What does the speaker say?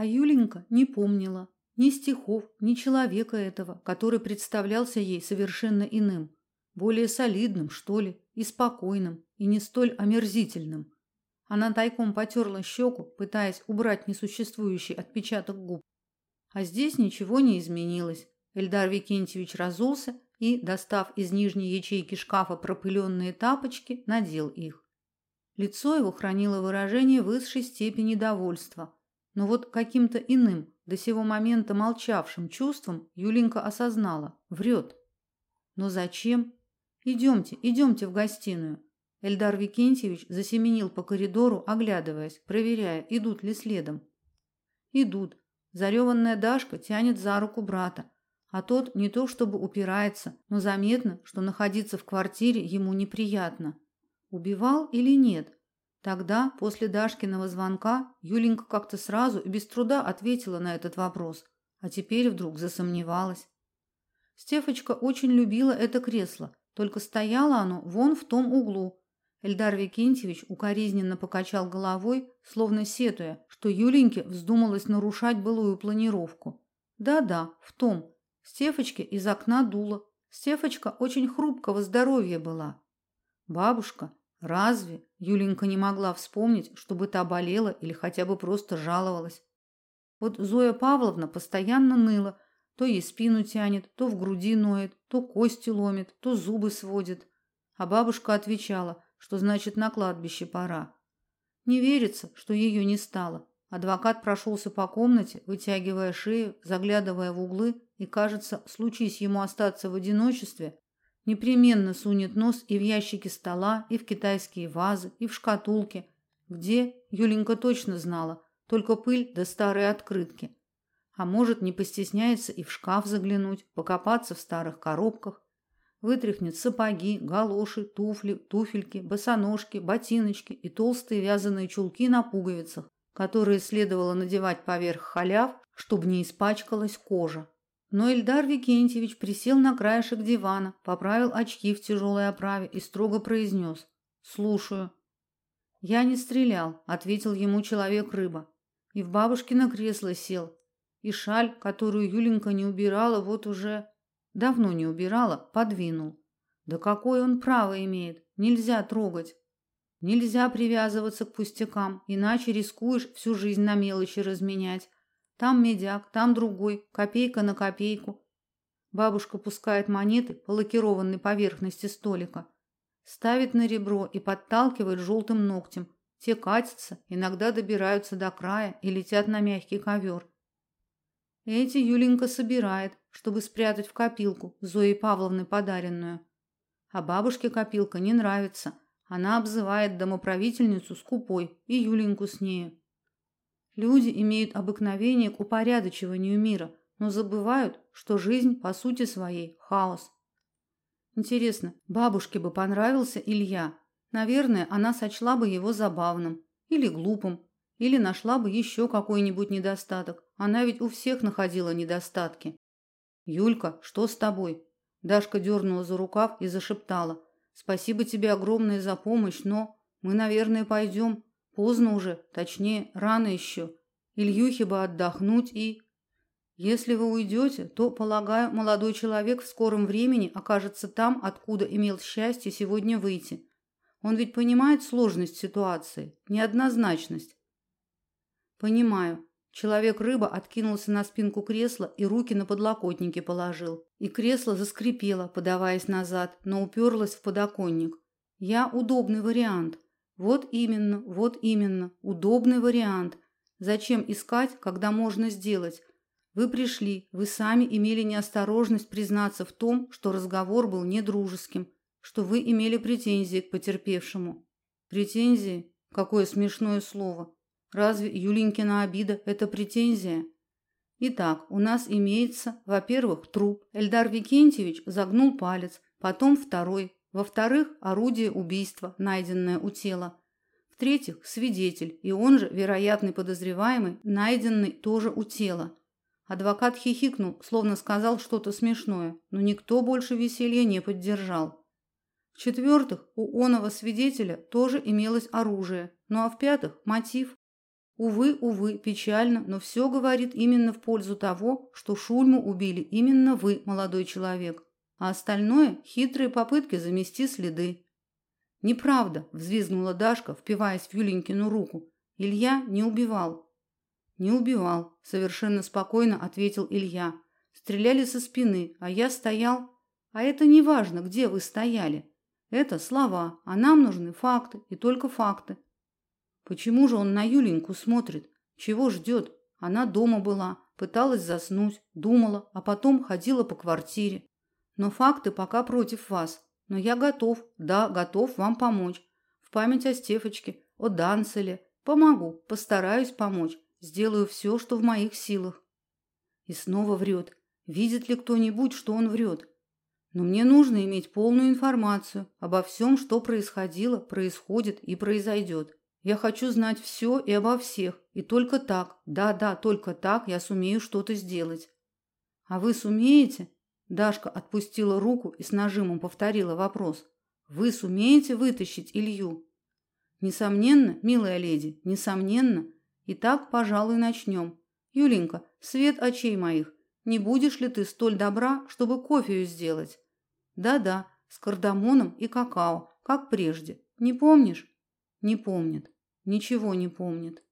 А Юленька не помнила ни стихов, ни человека этого, который представлялся ей совершенно иным, более солидным, что ли, и спокойным, и не столь омерзительным. Она тайком потерла щеку, пытаясь убрать несуществующий отпечаток губ. А здесь ничего не изменилось. Эльдар Викентьевич разулся и, достав из нижней ячейки шкафа пропыленные тапочки, надел их. Лицо его хранило выражение высшей степени довольства, но вот каким-то иным, до сего момента молчавшим чувством Юленька осознала – врет. Но зачем? Идемте, идемте в гостиную. Эльдар Викентьевич засеменил по коридору, оглядываясь, проверяя, идут ли следом. Идут. Зареванная Дашка тянет за руку брата, а тот не то чтобы упирается, но заметно, что находиться в квартире ему неприятно. Убивал или нет? Тогда, после Дашкиного звонка, Юленька как-то сразу и без труда ответила на этот вопрос, а теперь вдруг засомневалась. Стефочка очень любила это кресло, только стояло оно вон в том углу. Эльдар Викентьевич укоризненно покачал головой, словно сетуя, что Юленьке вздумалось нарушать былую планировку. Да-да, в том. Стефочке из окна дуло. Стефочка очень хрупкого здоровья была. Бабушка, разве Юленька не могла вспомнить, чтобы та болела или хотя бы просто жаловалась? Вот Зоя Павловна постоянно ныла, то ей спину тянет, то в груди ноет, то кости ломит, то зубы сводит. А бабушка отвечала, что значит на кладбище пора. Не верится, что ее не стало. Адвокат прошелся по комнате, вытягивая шею, заглядывая в углы, и, кажется, случись ему остаться в одиночестве, непременно сунет нос и в ящики стола, и в китайские вазы, и в шкатулки, где, Юленька точно знала, только пыль да старые открытки. А может, не постесняется и в шкаф заглянуть, покопаться в старых коробках, вытряхнет сапоги, галоши, туфли, туфельки, босоножки, ботиночки и толстые вязаные чулки на пуговицах, которые следовало надевать поверх халяв, чтобы не испачкалась кожа. Но Эльдар Викентьевич присел на краешек дивана, поправил очки в тяжелой оправе и строго произнес «Слушаю». «Я не стрелял», — ответил ему человек-рыба. И в бабушкино кресло сел. И шаль, которую Юленька не убирала, вот уже... Давно не убирала, подвинул. Да какое он право имеет? Нельзя трогать. Нельзя привязываться к пустякам, иначе рискуешь всю жизнь на мелочи разменять. Там медяк, там другой, копейка на копейку. Бабушка пускает монеты по лакированной поверхности столика, ставит на ребро и подталкивает желтым ногтем. Те катятся, иногда добираются до края и летят на мягкий ковер. Эти Юленька собирает, чтобы спрятать в копилку Зои Павловны подаренную. А бабушке копилка не нравится. Она обзывает домоправительницу скупой и Юленьку с нею. Люди имеют обыкновение к упорядочиванию мира, но забывают, что жизнь по сути своей хаос. Интересно, бабушке бы понравился Илья? Наверное, она сочла бы его забавным или глупым, или нашла бы еще какой-нибудь недостаток. Она ведь у всех находила недостатки. Юлька, что с тобой? Дашка дернула за рукав и зашептала: "Спасибо тебе огромное за помощь, но мы, наверное, пойдем. Поздно уже, точнее, рано еще. Ильюхе бы отдохнуть и если вы уйдете, то, полагаю, молодой человек в скором времени окажется там, откуда имел счастье сегодня выйти. Он ведь понимает сложность ситуации, неоднозначность. Понимаю. Человек-рыба откинулся на спинку кресла и руки на подлокотники положил. И кресло заскрипело, подаваясь назад, но уперлось в подоконник. Я удобный вариант. Вот именно, вот именно, удобный вариант. Зачем искать, когда можно сделать? Вы пришли, вы сами имели неосторожность признаться в том, что разговор был недружеским, что вы имели претензии к потерпевшему. Претензии? Какое смешное слово. Разве Юлинкина обида это претензия? Итак, у нас имеется, во-первых, труп. Эльдар Викентьевич загнул палец, потом второй, во-вторых, орудие убийства, найденное у тела. В-третьих, свидетель, и он же вероятный подозреваемый, найденный тоже у тела. Адвокат хихикнул, словно сказал что-то смешное, но никто больше веселья не поддержал. В-четвертых, у оного свидетеля тоже имелось оружие, ну а в-пятых, мотив. Увы, увы, печально, но все говорит именно в пользу того, что Шульму убили именно вы, молодой человек. А остальное хитрые попытки замести следы. Неправда, взвизгнула Дашка, впиваясь в Юленькину руку. Илья не убивал. Не убивал, совершенно спокойно ответил Илья. Стреляли со спины, а я стоял. А это не важно, где вы стояли. Это слова, а нам нужны факты и только факты. Почему же он на Юленьку смотрит? Чего ждет? Она дома была, пыталась заснуть, думала, а потом ходила по квартире. Но факты пока против вас. Но я готов, да, готов вам помочь. В память о Стефочке, о Данцеле. Помогу, постараюсь помочь. Сделаю все, что в моих силах. И снова врет. Видит ли кто-нибудь, что он врет? Но мне нужно иметь полную информацию обо всем, что происходило, происходит и произойдет. Я хочу знать все и обо всех, и только так, да-да, только так я сумею что-то сделать. А вы сумеете? Дашка отпустила руку и с нажимом повторила вопрос. Вы сумеете вытащить Илью? Несомненно, милая леди, несомненно. Итак, пожалуй, начнем. Юленька, свет очей моих, не будешь ли ты столь добра, чтобы кофею сделать? Да-да, с кардамоном и какао, как прежде. Не помнишь? Не помнит. Ничего не помнит.